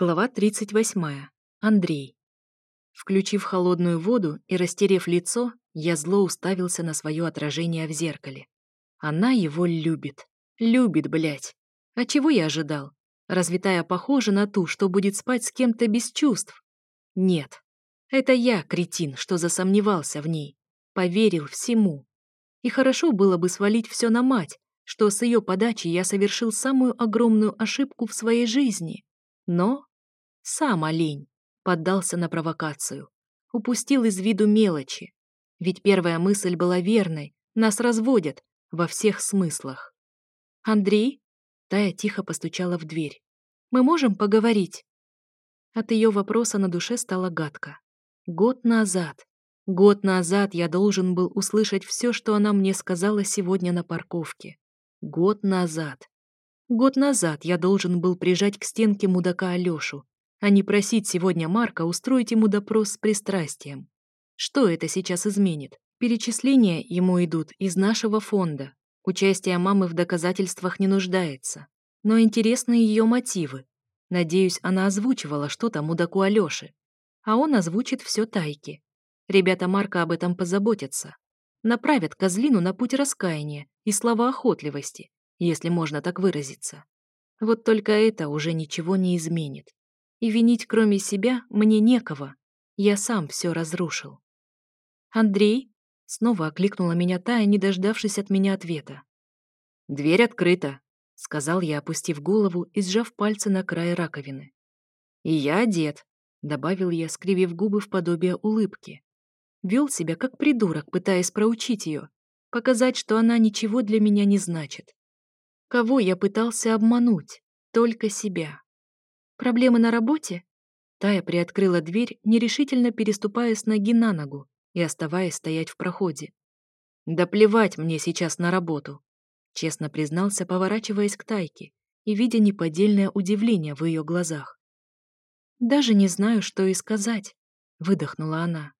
Глава 38. Андрей. Включив холодную воду и растерев лицо, я зло уставился на свое отражение в зеркале. Она его любит. Любит, блядь. А чего я ожидал? Развитая похожа на ту, что будет спать с кем-то без чувств? Нет. Это я, кретин, что засомневался в ней. Поверил всему. И хорошо было бы свалить все на мать, что с ее подачи я совершил самую огромную ошибку в своей жизни. Но сам олень поддался на провокацию. Упустил из виду мелочи. Ведь первая мысль была верной. Нас разводят во всех смыслах. «Андрей?» Тая тихо постучала в дверь. «Мы можем поговорить?» От ее вопроса на душе стало гадко. Год назад. Год назад я должен был услышать все, что она мне сказала сегодня на парковке. Год назад. Год назад я должен был прижать к стенке мудака Алешу а не просить сегодня Марка устроить ему допрос с пристрастием. Что это сейчас изменит? Перечисления ему идут из нашего фонда. Участие мамы в доказательствах не нуждается. Но интересны ее мотивы. Надеюсь, она озвучивала, что-то мудаку Алёши. А он озвучит все тайки. Ребята Марка об этом позаботятся. Направят козлину на путь раскаяния и слова охотливости, если можно так выразиться. Вот только это уже ничего не изменит. И винить кроме себя мне некого. Я сам все разрушил. «Андрей?» — снова окликнула меня Тая, не дождавшись от меня ответа. «Дверь открыта», — сказал я, опустив голову и сжав пальцы на край раковины. «И я одет», — добавил я, скривив губы в подобие улыбки. Вел себя как придурок, пытаясь проучить ее, показать, что она ничего для меня не значит. Кого я пытался обмануть? Только себя. Проблемы на работе?» Тая приоткрыла дверь, нерешительно переступая с ноги на ногу и оставаясь стоять в проходе. «Да плевать мне сейчас на работу», — честно признался, поворачиваясь к Тайке и видя неподдельное удивление в ее глазах. «Даже не знаю, что и сказать», — выдохнула она.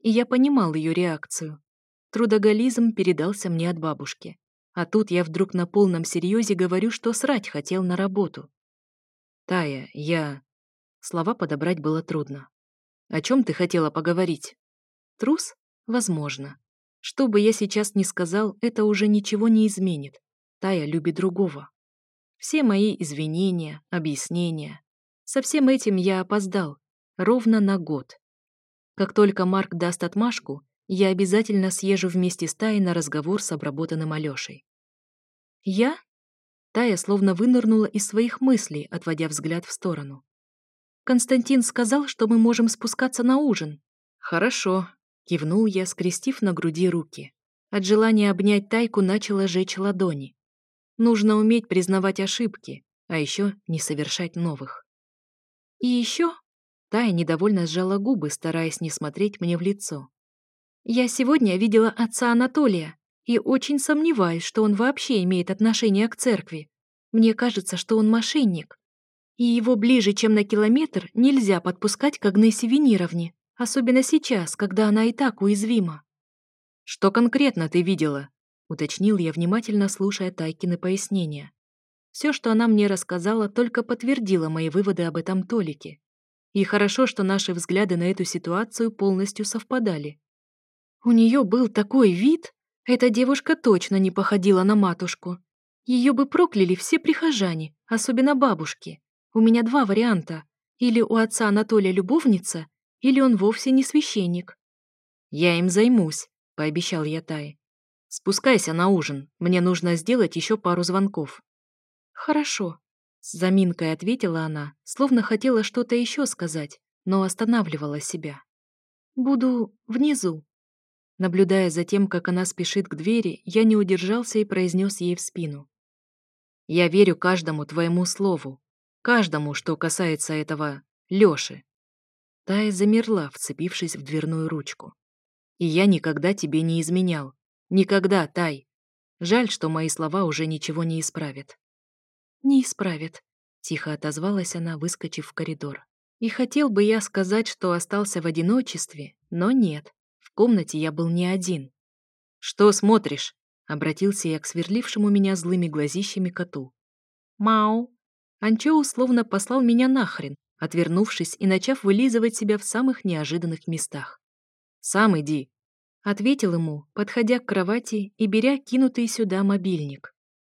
И я понимал ее реакцию. Трудоголизм передался мне от бабушки. А тут я вдруг на полном серьезе говорю, что срать хотел на работу. Тая, я...» Слова подобрать было трудно. «О чем ты хотела поговорить?» «Трус? Возможно. Что бы я сейчас ни сказал, это уже ничего не изменит. Тая любит другого. Все мои извинения, объяснения. Со всем этим я опоздал. Ровно на год. Как только Марк даст отмашку, я обязательно съезжу вместе с Таей на разговор с обработанным Алёшей. «Я?» Тая словно вынырнула из своих мыслей, отводя взгляд в сторону. «Константин сказал, что мы можем спускаться на ужин». «Хорошо», — кивнул я, скрестив на груди руки. От желания обнять Тайку начала жечь ладони. Нужно уметь признавать ошибки, а еще не совершать новых. «И еще?» Тая недовольно сжала губы, стараясь не смотреть мне в лицо. «Я сегодня видела отца Анатолия. И очень сомневаюсь, что он вообще имеет отношение к церкви. Мне кажется, что он мошенник. И его ближе, чем на километр, нельзя подпускать к Агнессе Венировне, особенно сейчас, когда она и так уязвима. «Что конкретно ты видела?» — уточнил я, внимательно слушая Тайкины пояснения. Все, что она мне рассказала, только подтвердило мои выводы об этом Толике. И хорошо, что наши взгляды на эту ситуацию полностью совпадали. У нее был такой вид, эта девушка точно не походила на матушку. Ее бы прокляли все прихожане, особенно бабушки. У меня два варианта. Или у отца Анатолия любовница, или он вовсе не священник. «Я им займусь», — пообещал я Тай. «Спускайся на ужин. Мне нужно сделать еще пару звонков». «Хорошо», — с заминкой ответила она, словно хотела что-то еще сказать, но останавливала себя. «Буду внизу». Наблюдая за тем, как она спешит к двери, я не удержался и произнес ей в спину. «Я верю каждому твоему слову, каждому, что касается этого Лёши». Тая замерла, вцепившись в дверную ручку. «И я никогда тебе не изменял. Никогда, Тай. Жаль, что мои слова уже ничего не исправят». «Не исправят», — тихо отозвалась она, выскочив в коридор. «И хотел бы я сказать, что остался в одиночестве, но нет комнате я был не один. «Что смотришь?» — обратился я к сверлившему меня злыми глазищами коту. «Мау!» Анчо условно послал меня нахрен, отвернувшись и начав вылизывать себя в самых неожиданных местах. «Сам иди», — ответил ему, подходя к кровати и беря кинутый сюда мобильник.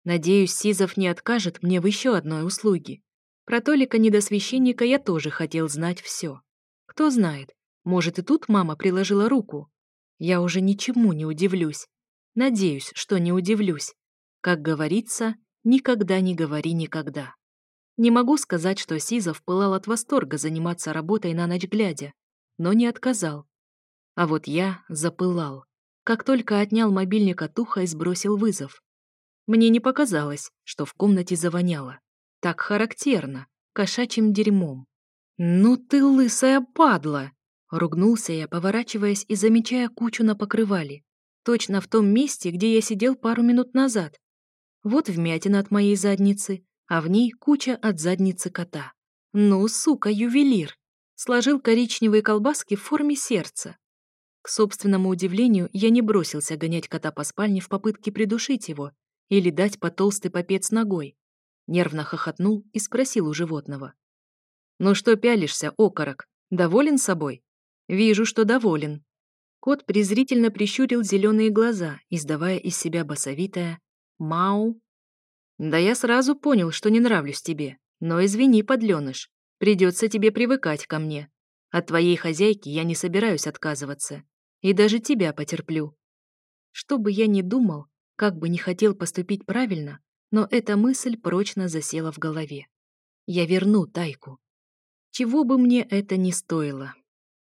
«Надеюсь, Сизов не откажет мне в еще одной услуге. Про Толика недосвященника я тоже хотел знать все. Кто знает, может, и тут мама приложила руку? Я уже ничему не удивлюсь. Надеюсь, что не удивлюсь. Как говорится, никогда не говори никогда. Не могу сказать, что Сизов пылал от восторга заниматься работой на ночь глядя, но не отказал. А вот я запылал. Как только отнял мобильник от уха и сбросил вызов. Мне не показалось, что в комнате завоняло. Так характерно, кошачьим дерьмом. «Ну ты лысая падла!» Ругнулся я, поворачиваясь и замечая кучу на покрывале. Точно в том месте, где я сидел пару минут назад. Вот вмятина от моей задницы, а в ней куча от задницы кота. Ну, сука, ювелир! Сложил коричневые колбаски в форме сердца. К собственному удивлению, я не бросился гонять кота по спальне в попытке придушить его или дать по толстый попец ногой. Нервно хохотнул и спросил у животного. «Ну что пялишься, окорок? Доволен собой?» «Вижу, что доволен». Кот презрительно прищурил зеленые глаза, издавая из себя басовитое «Мау». «Да я сразу понял, что не нравлюсь тебе. Но извини, подленыш, придется тебе привыкать ко мне. От твоей хозяйки я не собираюсь отказываться. И даже тебя потерплю». Что бы я ни думал, как бы не хотел поступить правильно, но эта мысль прочно засела в голове. «Я верну Тайку». Чего бы мне это ни стоило.